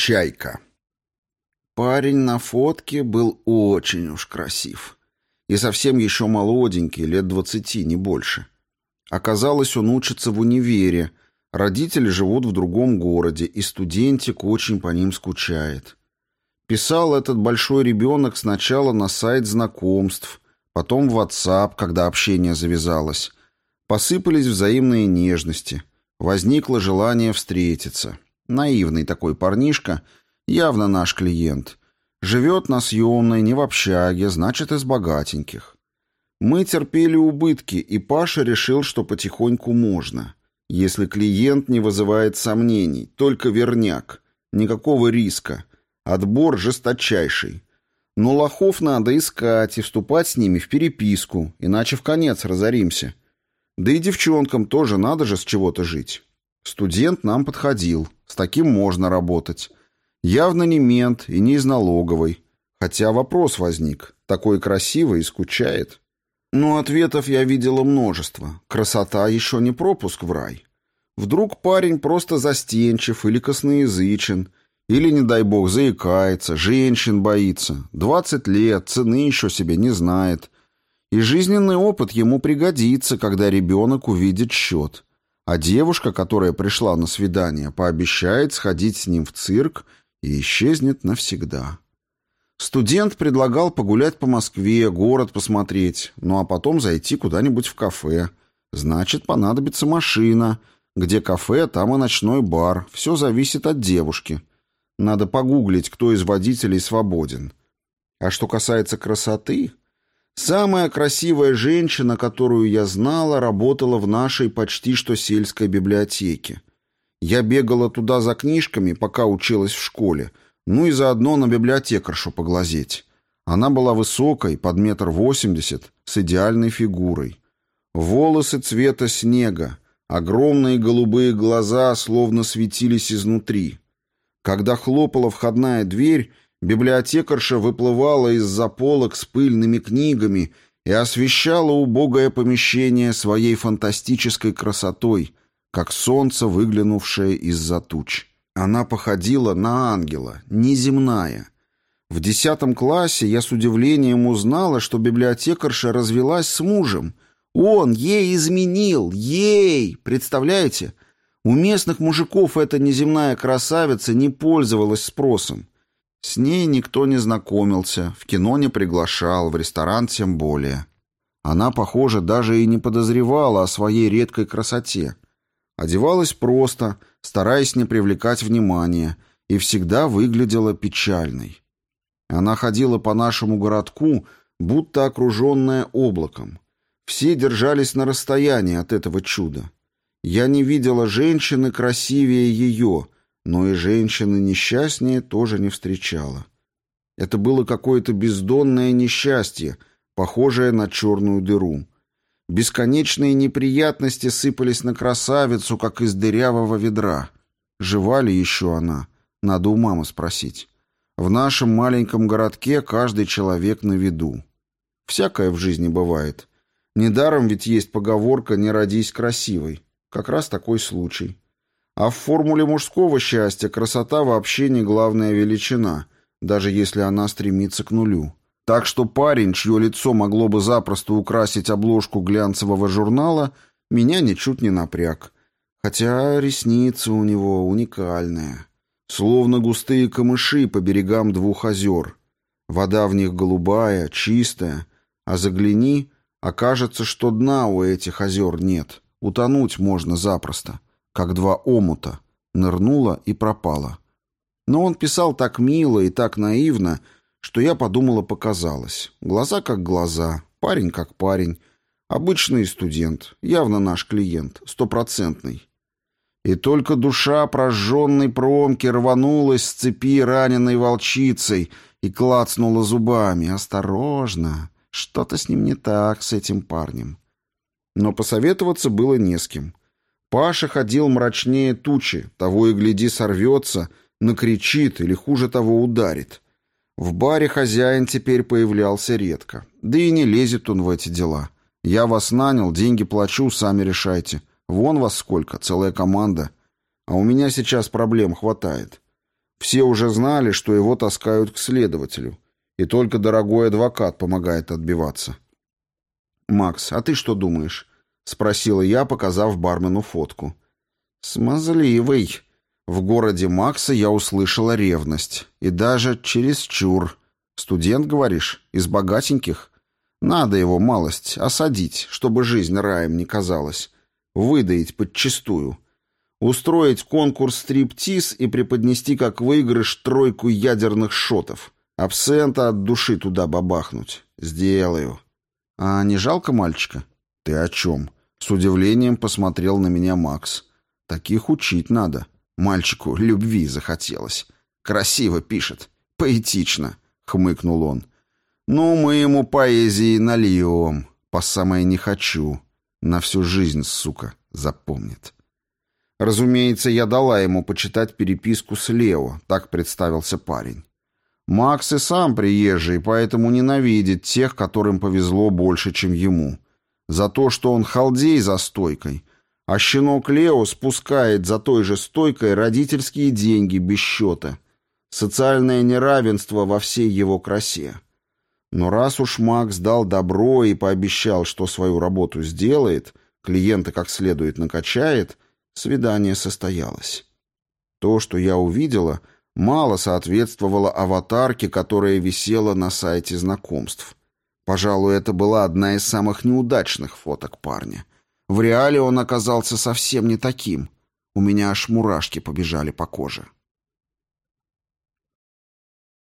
Чайка. Парень на фотке был очень уж красив. И совсем еще молоденький, лет двадцати, не больше. Оказалось, он учится в универе. Родители живут в другом городе, и студентик очень по ним скучает. Писал этот большой ребенок сначала на сайт знакомств, потом в WhatsApp, когда общение завязалось. Посыпались взаимные нежности. Возникло желание встретиться. Наивный такой парнишка, явно наш клиент. Живет на съемной, не в общаге, значит, из богатеньких. Мы терпели убытки, и Паша решил, что потихоньку можно. Если клиент не вызывает сомнений, только верняк, никакого риска. Отбор жесточайший. Но лохов надо искать и вступать с ними в переписку, иначе в конец разоримся. Да и девчонкам тоже надо же с чего-то жить. Студент нам подходил. С таким можно работать. Явно не мент и не из налоговой. Хотя вопрос возник. Такой красивый и скучает. Но ответов я видела множество. Красота еще не пропуск в рай. Вдруг парень просто застенчив или косноязычен, или, не дай бог, заикается, женщин боится. Двадцать лет, цены еще себе не знает. И жизненный опыт ему пригодится, когда ребенок увидит счет. А девушка, которая пришла на свидание, пообещает сходить с ним в цирк и исчезнет навсегда. Студент предлагал погулять по Москве, город посмотреть, ну а потом зайти куда-нибудь в кафе. Значит, понадобится машина. Где кафе, там и ночной бар. Все зависит от девушки. Надо погуглить, кто из водителей свободен. А что касается красоты, Самая красивая женщина, которую я знала, работала в нашей почти что сельской библиотеке. Я бегала туда за книжками, пока училась в школе, ну и заодно на библиотекаршу поглазеть. Она была высокой, под метр восемьдесят, с идеальной фигурой. Волосы цвета снега, огромные голубые глаза словно светились изнутри. Когда хлопала входная дверь, Библиотекарша выплывала из-за полок с пыльными книгами и освещала убогое помещение своей фантастической красотой, как солнце, выглянувшее из-за туч. Она походила на ангела, неземная. В десятом классе я с удивлением узнала, что библиотекарша развелась с мужем. Он ей изменил, ей! Представляете? У местных мужиков эта неземная красавица не пользовалась спросом. С ней никто не знакомился, в кино не приглашал, в ресторан тем более. Она, похоже, даже и не подозревала о своей редкой красоте. Одевалась просто, стараясь не привлекать внимания, и всегда выглядела печальной. Она ходила по нашему городку, будто окруженная облаком. Все держались на расстоянии от этого чуда. Я не видела женщины красивее ее — но и женщины несчастнее тоже не встречала. Это было какое-то бездонное несчастье, похожее на черную дыру. Бесконечные неприятности сыпались на красавицу, как из дырявого ведра. Жива ли еще она? Надо у мамы спросить. В нашем маленьком городке каждый человек на виду. Всякое в жизни бывает. Недаром ведь есть поговорка «не родись красивой». Как раз такой случай. А в формуле мужского счастья красота вообще не главная величина, даже если она стремится к нулю. Так что парень, чье лицо могло бы запросто украсить обложку глянцевого журнала, меня ничуть не напряг. Хотя ресницы у него уникальные. Словно густые камыши по берегам двух озер. Вода в них голубая, чистая, а загляни, окажется, что дна у этих озер нет. Утонуть можно запросто как два омута, нырнула и пропала. Но он писал так мило и так наивно, что я подумала, показалось. Глаза как глаза, парень как парень, обычный студент, явно наш клиент, стопроцентный. И только душа прожженной промки рванулась с цепи раненой волчицей и клацнула зубами. «Осторожно! Что-то с ним не так, с этим парнем». Но посоветоваться было не с кем. Паша ходил мрачнее тучи, того и гляди сорвется, накричит или, хуже того, ударит. В баре хозяин теперь появлялся редко. Да и не лезет он в эти дела. Я вас нанял, деньги плачу, сами решайте. Вон вас сколько, целая команда. А у меня сейчас проблем хватает. Все уже знали, что его таскают к следователю, и только дорогой адвокат помогает отбиваться. «Макс, а ты что думаешь?» — спросила я, показав бармену фотку. «Смазливый». В городе Макса я услышала ревность. И даже чересчур. Студент, говоришь, из богатеньких? Надо его малость осадить, чтобы жизнь раем не казалась. Выдаить подчистую. Устроить конкурс стриптиз и преподнести как выигрыш тройку ядерных шотов. Абсента от души туда бабахнуть. Сделаю. А не жалко мальчика? Ты о чем? С удивлением посмотрел на меня Макс. Таких учить надо. Мальчику любви захотелось. Красиво пишет. Поэтично, хмыкнул он. Ну, мы ему поэзии нальем. По самое не хочу. На всю жизнь, сука, запомнит. Разумеется, я дала ему почитать переписку с Лео, так представился парень. Макс и сам приезжий, поэтому ненавидит тех, которым повезло больше, чем ему. За то, что он халдей за стойкой, а щенок Лео спускает за той же стойкой родительские деньги без счета. Социальное неравенство во всей его красе. Но раз уж Макс дал добро и пообещал, что свою работу сделает, клиента как следует накачает – Свидание состоялось. То, что я увидела, мало соответствовало аватарке, которая висела на сайте знакомств. Пожалуй, это была одна из самых неудачных фоток парня. В реале он оказался совсем не таким. У меня аж мурашки побежали по коже.